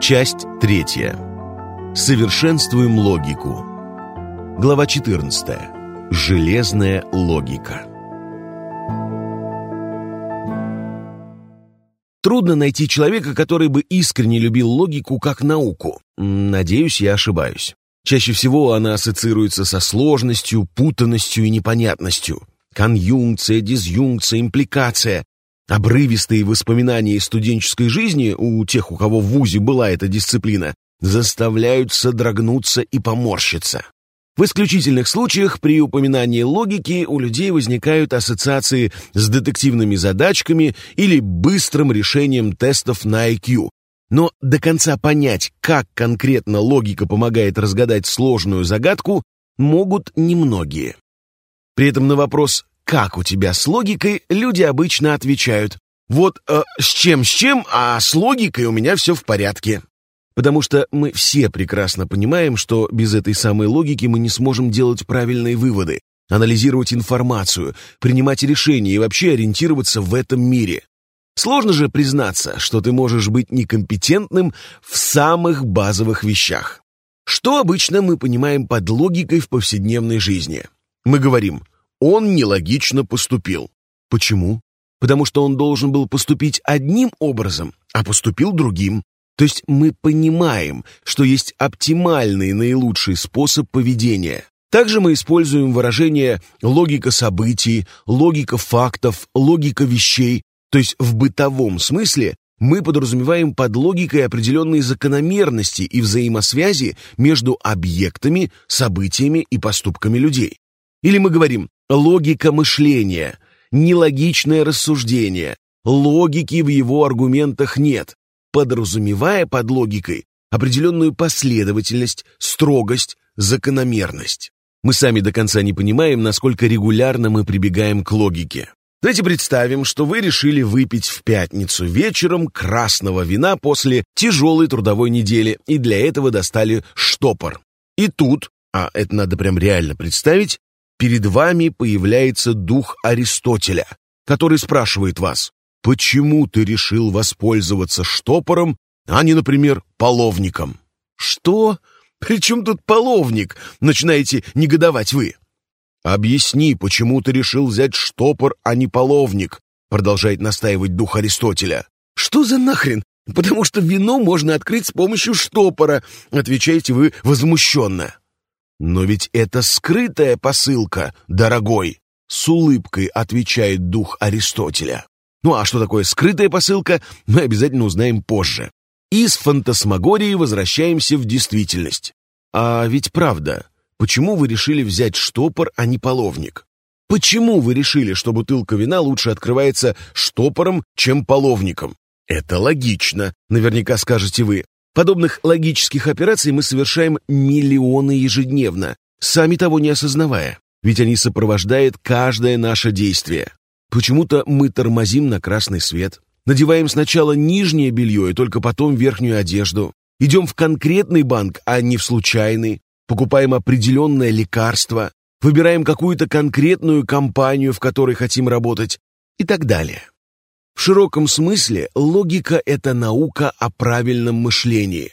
Часть третья. Совершенствуем логику. Глава 14. Железная логика. Трудно найти человека, который бы искренне любил логику как науку. Надеюсь, я ошибаюсь. Чаще всего она ассоциируется со сложностью, путанностью и непонятностью. Конъюнкция, дизъюнкция, импликация. Обрывистые воспоминания из студенческой жизни у тех, у кого в ВУЗе была эта дисциплина, заставляют содрогнуться и поморщиться. В исключительных случаях при упоминании логики у людей возникают ассоциации с детективными задачками или быстрым решением тестов на IQ. Но до конца понять, как конкретно логика помогает разгадать сложную загадку, могут немногие. При этом на вопрос «как у тебя с логикой?» люди обычно отвечают «вот э, с чем с чем, а с логикой у меня все в порядке». Потому что мы все прекрасно понимаем, что без этой самой логики мы не сможем делать правильные выводы, анализировать информацию, принимать решения и вообще ориентироваться в этом мире. Сложно же признаться, что ты можешь быть некомпетентным в самых базовых вещах. Что обычно мы понимаем под логикой в повседневной жизни? Мы говорим «он нелогично поступил». Почему? Потому что он должен был поступить одним образом, а поступил другим. То есть мы понимаем, что есть оптимальный наилучший способ поведения. Также мы используем выражение «логика событий», «логика фактов», «логика вещей», то есть в бытовом смысле мы подразумеваем под логикой определенные закономерности и взаимосвязи между объектами, событиями и поступками людей. Или мы говорим «логика мышления», «нелогичное рассуждение», «логики в его аргументах нет», подразумевая под логикой определенную последовательность, строгость, закономерность. Мы сами до конца не понимаем, насколько регулярно мы прибегаем к логике. Давайте представим, что вы решили выпить в пятницу вечером красного вина после тяжелой трудовой недели и для этого достали штопор. И тут, а это надо прям реально представить, перед вами появляется дух Аристотеля, который спрашивает вас, Почему ты решил воспользоваться штопором, а не, например, половником? Что? При чем тут половник? Начинаете негодовать вы. Объясни, почему ты решил взять штопор, а не половник, продолжает настаивать дух Аристотеля. Что за нахрен? Потому что вино можно открыть с помощью штопора, отвечаете вы возмущенно. Но ведь это скрытая посылка, дорогой, с улыбкой отвечает дух Аристотеля. Ну а что такое скрытая посылка, мы обязательно узнаем позже. Из фантасмагории возвращаемся в действительность. А ведь правда, почему вы решили взять штопор, а не половник? Почему вы решили, что бутылка вина лучше открывается штопором, чем половником? Это логично, наверняка скажете вы. Подобных логических операций мы совершаем миллионы ежедневно, сами того не осознавая, ведь они сопровождают каждое наше действие. Почему-то мы тормозим на красный свет, надеваем сначала нижнее белье и только потом верхнюю одежду, идем в конкретный банк, а не в случайный, покупаем определенное лекарство, выбираем какую-то конкретную компанию, в которой хотим работать и так далее. В широком смысле логика – это наука о правильном мышлении.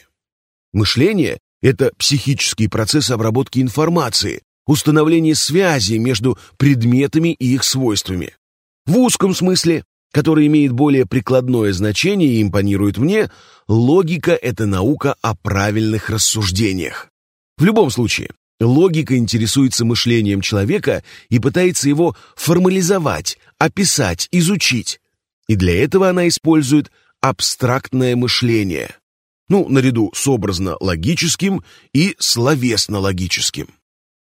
Мышление – это психический процесс обработки информации, установление связи между предметами и их свойствами. В узком смысле, который имеет более прикладное значение и импонирует мне, логика – это наука о правильных рассуждениях. В любом случае, логика интересуется мышлением человека и пытается его формализовать, описать, изучить. И для этого она использует абстрактное мышление. Ну, наряду с образно-логическим и словесно-логическим.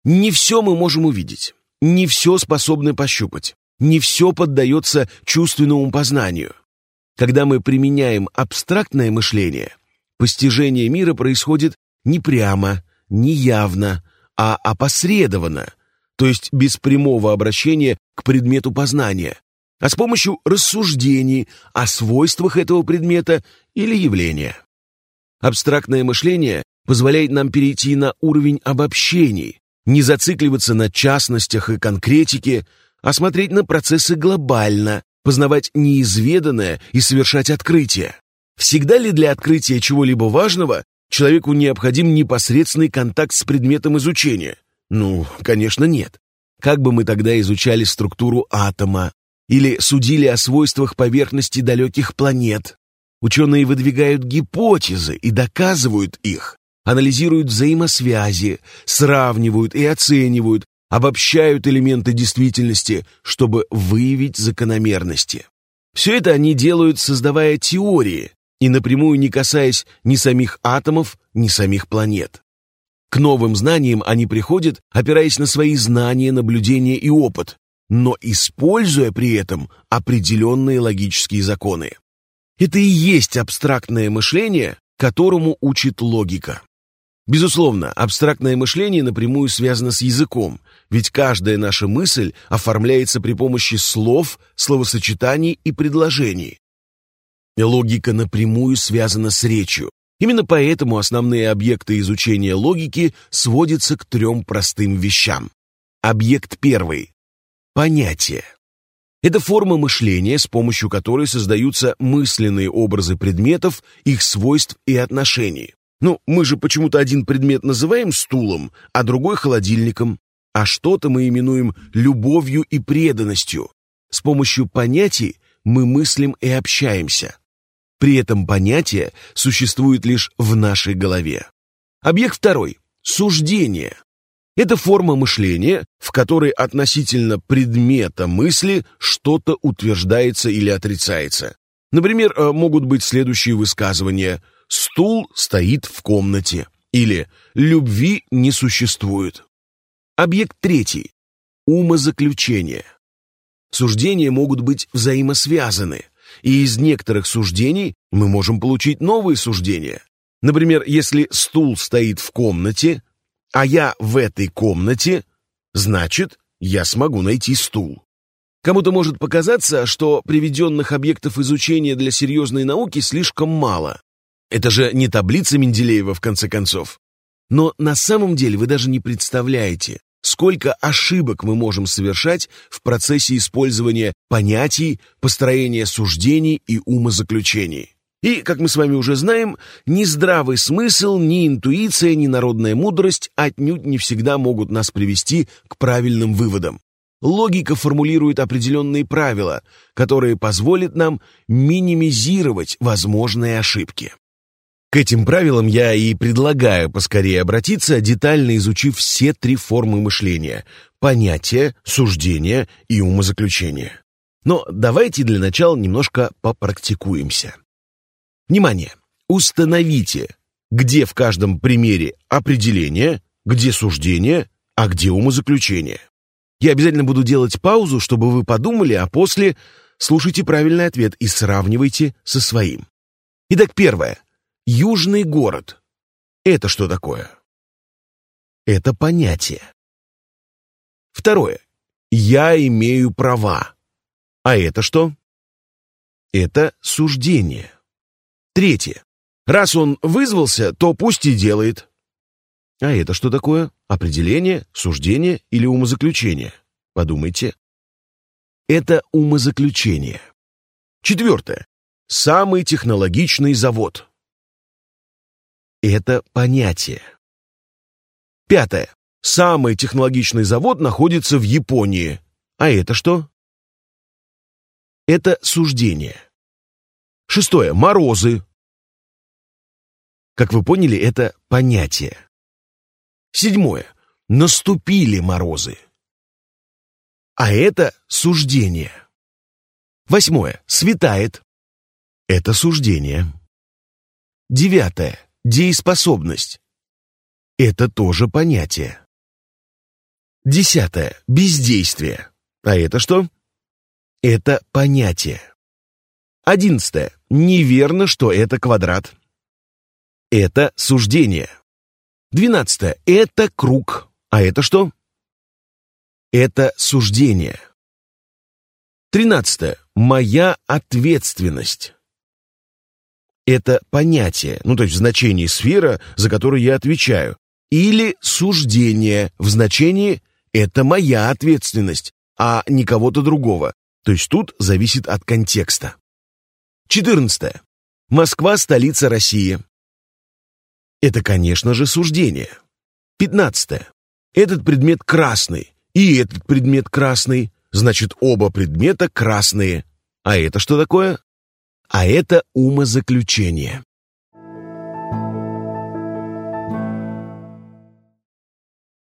Не все мы можем увидеть, не все способны пощупать не все поддается чувственному познанию. Когда мы применяем абстрактное мышление, постижение мира происходит не прямо, не явно, а опосредованно, то есть без прямого обращения к предмету познания, а с помощью рассуждений о свойствах этого предмета или явления. Абстрактное мышление позволяет нам перейти на уровень обобщений, не зацикливаться на частностях и конкретике, а смотреть на процессы глобально, познавать неизведанное и совершать открытия. Всегда ли для открытия чего-либо важного человеку необходим непосредственный контакт с предметом изучения? Ну, конечно, нет. Как бы мы тогда изучали структуру атома или судили о свойствах поверхности далеких планет? Ученые выдвигают гипотезы и доказывают их, анализируют взаимосвязи, сравнивают и оценивают, обобщают элементы действительности, чтобы выявить закономерности. Все это они делают, создавая теории, и напрямую не касаясь ни самих атомов, ни самих планет. К новым знаниям они приходят, опираясь на свои знания, наблюдения и опыт, но используя при этом определенные логические законы. Это и есть абстрактное мышление, которому учит логика. Безусловно, абстрактное мышление напрямую связано с языком, ведь каждая наша мысль оформляется при помощи слов, словосочетаний и предложений. Логика напрямую связана с речью. Именно поэтому основные объекты изучения логики сводятся к трем простым вещам. Объект первый. Понятие. Это форма мышления, с помощью которой создаются мысленные образы предметов, их свойств и отношений. Ну, мы же почему-то один предмет называем стулом, а другой холодильником, а что-то мы именуем любовью и преданностью. С помощью понятий мы мыслим и общаемся. При этом понятие существует лишь в нашей голове. Объект второй – суждение. Это форма мышления, в которой относительно предмета мысли что-то утверждается или отрицается. Например, э, могут быть следующие высказывания «стул стоит в комнате» или «любви не существует». Объект третий – умозаключение. Суждения могут быть взаимосвязаны – и из некоторых суждений мы можем получить новые суждения. Например, если стул стоит в комнате, а я в этой комнате, значит, я смогу найти стул. Кому-то может показаться, что приведенных объектов изучения для серьезной науки слишком мало. Это же не таблица Менделеева, в конце концов. Но на самом деле вы даже не представляете, Сколько ошибок мы можем совершать в процессе использования понятий, построения суждений и умозаключений. И, как мы с вами уже знаем, ни здравый смысл, ни интуиция, ни народная мудрость отнюдь не всегда могут нас привести к правильным выводам. Логика формулирует определенные правила, которые позволят нам минимизировать возможные ошибки. К этим правилам я и предлагаю поскорее обратиться, детально изучив все три формы мышления – понятия, суждения и умозаключения. Но давайте для начала немножко попрактикуемся. Внимание! Установите, где в каждом примере определение, где суждение, а где умозаключение. Я обязательно буду делать паузу, чтобы вы подумали, а после слушайте правильный ответ и сравнивайте со своим. Итак, первое – Южный город. Это что такое? Это понятие. Второе. Я имею права. А это что? Это суждение. Третье. Раз он вызвался, то пусть и делает. А это что такое? Определение, суждение или умозаключение? Подумайте. Это умозаключение. Четвертое. Самый технологичный завод. Это понятие. Пятое. Самый технологичный завод находится в Японии. А это что? Это суждение. Шестое. Морозы. Как вы поняли, это понятие. Седьмое. Наступили морозы. А это суждение. Восьмое. Светает. Это суждение. Девятое. Дееспособность. Это тоже понятие. Десятое. Бездействие. А это что? Это понятие. Одиннадцатое. Неверно, что это квадрат. Это суждение. Двенадцатое. Это круг. А это что? Это суждение. Тринадцатое. Моя ответственность это понятие, ну то есть в значении сфера, за которую я отвечаю, или суждение в значении «это моя ответственность», а не кого-то другого. То есть тут зависит от контекста. 14. Москва – столица России. Это, конечно же, суждение. Пятнадцатое. Этот предмет красный, и этот предмет красный, значит, оба предмета красные. А это что такое? А это умозаключение.